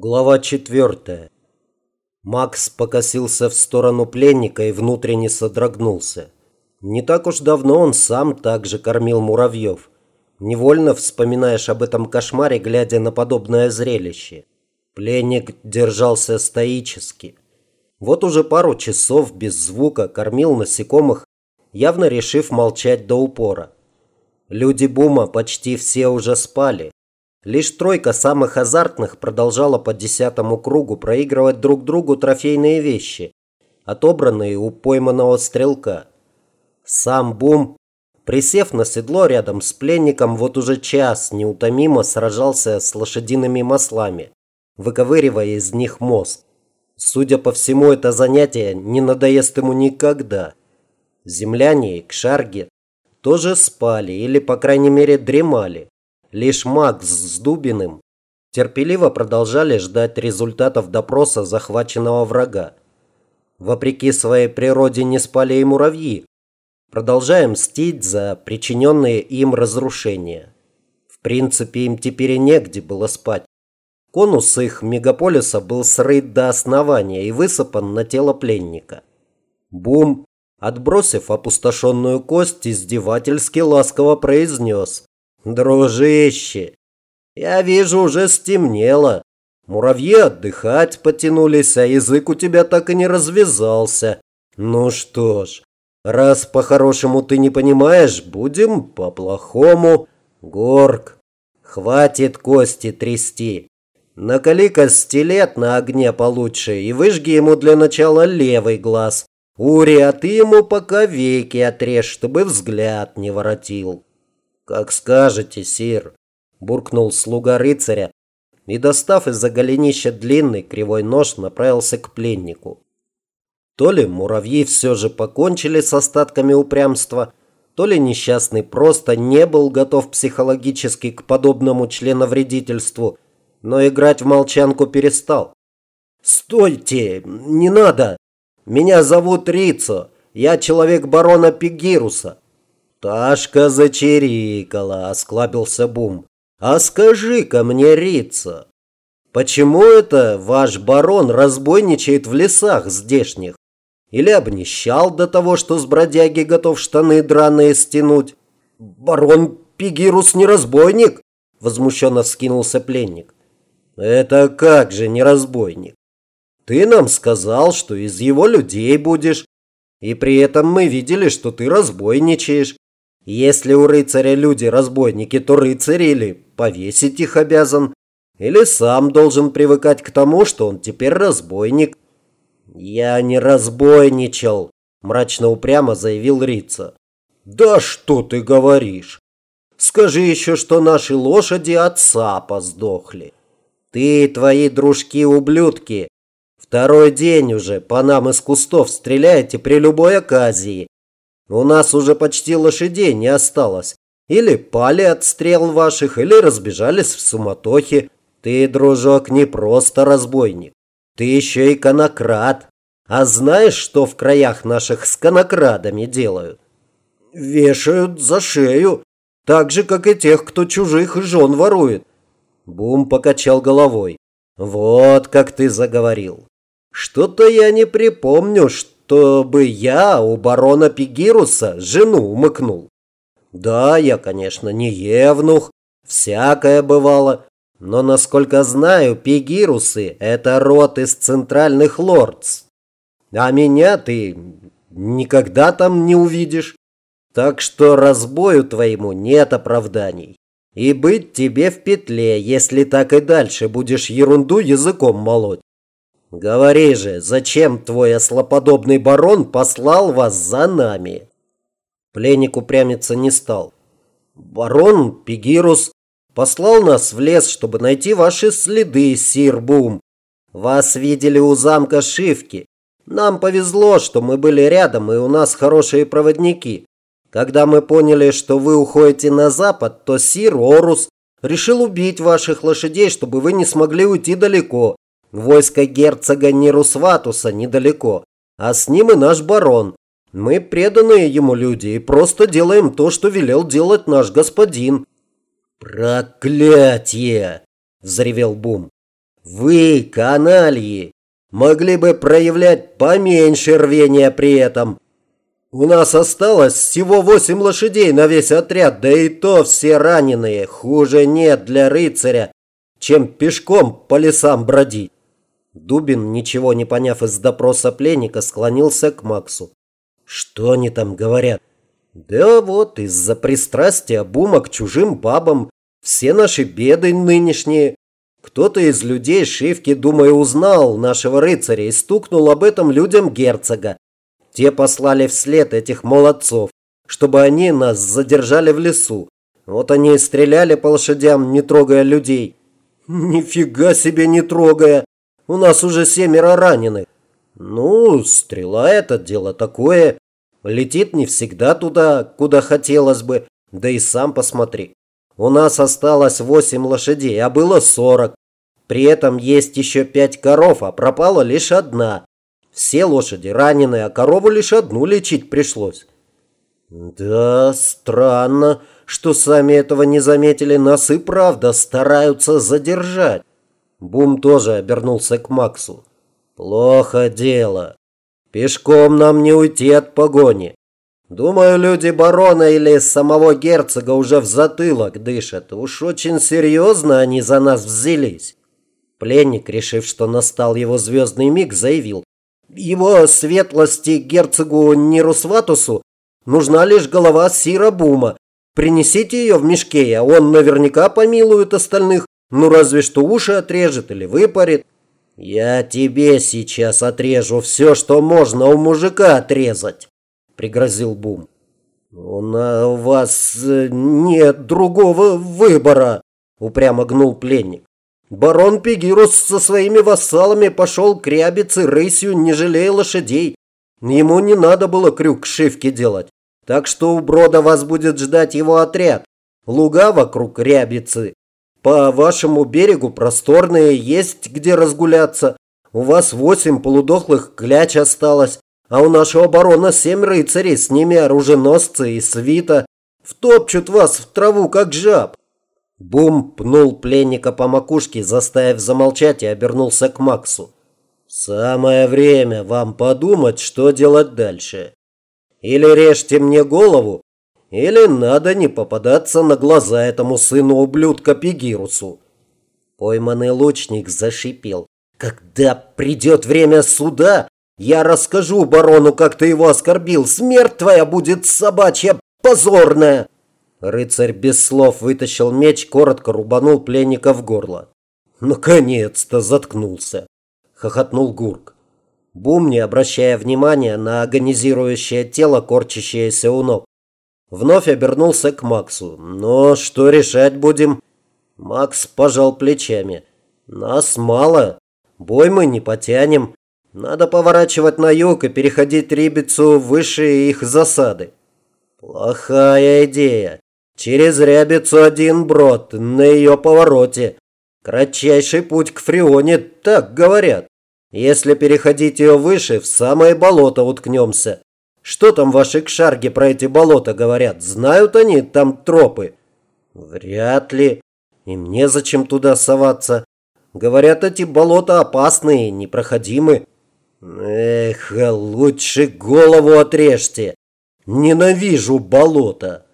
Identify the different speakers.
Speaker 1: Глава четвертая. Макс покосился в сторону пленника и внутренне содрогнулся. Не так уж давно он сам также кормил муравьев. Невольно вспоминаешь об этом кошмаре, глядя на подобное зрелище. Пленник держался стоически. Вот уже пару часов без звука кормил насекомых, явно решив молчать до упора. Люди Бума почти все уже спали. Лишь тройка самых азартных продолжала по десятому кругу проигрывать друг другу трофейные вещи, отобранные у пойманного стрелка. Сам Бум, присев на седло рядом с пленником, вот уже час неутомимо сражался с лошадиными маслами, выковыривая из них мозг. Судя по всему, это занятие не надоест ему никогда. Земляне и кшарги тоже спали или, по крайней мере, дремали. Лишь Макс с Дубиным терпеливо продолжали ждать результатов допроса захваченного врага. Вопреки своей природе не спали и муравьи, продолжая мстить за причиненные им разрушения. В принципе, им теперь и негде было спать. Конус их мегаполиса был срыт до основания и высыпан на тело пленника. Бум, отбросив опустошенную кость, издевательски ласково произнес. «Дружище, я вижу, уже стемнело. Муравьи отдыхать потянулись, а язык у тебя так и не развязался. Ну что ж, раз по-хорошему ты не понимаешь, будем по-плохому. Горк, хватит кости трясти. Накали-ка стилет на огне получше и выжги ему для начала левый глаз. Ури, а ты ему пока веки отрежь, чтобы взгляд не воротил. «Как скажете, сир», – буркнул слуга рыцаря и, достав из-за голенища длинный кривой нож, направился к пленнику. То ли муравьи все же покончили с остатками упрямства, то ли несчастный просто не был готов психологически к подобному членовредительству, но играть в молчанку перестал. «Стойте! Не надо! Меня зовут Рицо. Я человек барона Пегируса. Ташка зачирикала, осклабился Бум. А скажи-ка мне, Рица, почему это ваш барон разбойничает в лесах здешних? Или обнищал до того, что с бродяги готов штаны драные стянуть? Барон Пигирус не разбойник? Возмущенно вскинулся пленник. Это как же не разбойник? Ты нам сказал, что из его людей будешь. И при этом мы видели, что ты разбойничаешь. Если у рыцаря люди разбойники, то рыцарь или повесить их обязан, или сам должен привыкать к тому, что он теперь разбойник. «Я не разбойничал», – мрачно упрямо заявил Рица. «Да что ты говоришь? Скажи еще, что наши лошади от сапа сдохли. Ты и твои дружки-ублюдки второй день уже по нам из кустов стреляете при любой оказии, у нас уже почти лошадей не осталось. Или пали от стрел ваших, или разбежались в суматохе. Ты, дружок, не просто разбойник. Ты еще и конокрад. А знаешь, что в краях наших с конокрадами делают? Вешают за шею. Так же, как и тех, кто чужих жен ворует. Бум покачал головой. Вот как ты заговорил. Что-то я не припомню, что чтобы я у барона Пигируса жену умыкнул. Да, я, конечно, не евнух, всякое бывало, но, насколько знаю, Пигирусы – это род из центральных лордс. А меня ты никогда там не увидишь. Так что разбою твоему нет оправданий. И быть тебе в петле, если так и дальше будешь ерунду языком молоть. Говори же, зачем твой ослоподобный барон послал вас за нами? Пленник упрямиться не стал. Барон Пигирус послал нас в лес, чтобы найти ваши следы, сир Бум. Вас видели у замка Шивки. Нам повезло, что мы были рядом, и у нас хорошие проводники. Когда мы поняли, что вы уходите на запад, то сир Орус решил убить ваших лошадей, чтобы вы не смогли уйти далеко. Войско герцога Нерусватуса недалеко, а с ним и наш барон. Мы преданные ему люди и просто делаем то, что велел делать наш господин». «Проклятие!» – взревел Бум. Вы, канальи, могли бы проявлять поменьше рвения при этом. У нас осталось всего восемь лошадей на весь отряд, да и то все раненые. Хуже нет для рыцаря, чем пешком по лесам бродить. Дубин, ничего не поняв из допроса пленника, склонился к Максу. Что они там говорят? Да вот, из-за пристрастия Бума к чужим бабам все наши беды нынешние. Кто-то из людей Шивки, думаю, узнал нашего рыцаря и стукнул об этом людям герцога. Те послали вслед этих молодцов, чтобы они нас задержали в лесу. Вот они и стреляли по лошадям, не трогая людей. Нифига себе не трогая. У нас уже семеро раненых. Ну, стрела это дело такое. Летит не всегда туда, куда хотелось бы. Да и сам посмотри. У нас осталось восемь лошадей, а было сорок. При этом есть еще пять коров, а пропала лишь одна. Все лошади ранены, а корову лишь одну лечить пришлось. Да, странно, что сами этого не заметили. Нас и правда стараются задержать. Бум тоже обернулся к Максу. Плохо дело. Пешком нам не уйти от погони. Думаю, люди барона или самого герцога уже в затылок дышат. Уж очень серьезно они за нас взялись. Пленник, решив, что настал его звездный миг, заявил. Его светлости герцогу Нерусватусу нужна лишь голова Сира Бума. Принесите ее в мешке, а он наверняка помилует остальных. Ну разве что уши отрежет или выпарит. Я тебе сейчас отрежу все, что можно у мужика отрезать пригрозил Бум. «У вас э, нет другого выбора», – упрямо гнул пленник. Барон Пегирус со своими вассалами пошел к рябице рысью, не жалея лошадей. Ему не надо было крюк шивки делать. Так что у брода вас будет ждать его отряд. Луга вокруг рябицы. По вашему берегу просторные, есть где разгуляться. У вас восемь полудохлых кляч осталось. А у нашего барона семь рыцарей, с ними оруженосцы и свита. Втопчут вас в траву, как жаб. Бум пнул пленника по макушке, заставив замолчать, и обернулся к Максу. «Самое время вам подумать, что делать дальше. Или режьте мне голову, или надо не попадаться на глаза этому сыну ублюдка Пегирусу». Пойманный лучник зашипел. «Когда придет время суда, я расскажу барону, как ты его оскорбил. Смерть твоя будет собачья, позорная!» Рыцарь без слов вытащил меч, коротко рубанул пленника в горло. «Наконец-то заткнулся!» – хохотнул Гурк. Бум, не обращая внимания на агонизирующее тело, корчащееся у ног, вновь обернулся к Максу. «Но что решать будем?» Макс пожал плечами. «Нас мало. Бой мы не потянем. Надо поворачивать на юг и переходить Рибицу выше их засады. Плохая идея. Через Рябицу один брод, на ее повороте. Кратчайший путь к Фрионе, так говорят. Если переходить ее выше, в самое болото уткнемся. Что там ваши кшарги про эти болота говорят? Знают они там тропы? Вряд ли. И мне зачем туда соваться? Говорят, эти болота опасные, непроходимы. Эх, лучше голову отрежьте. Ненавижу болото.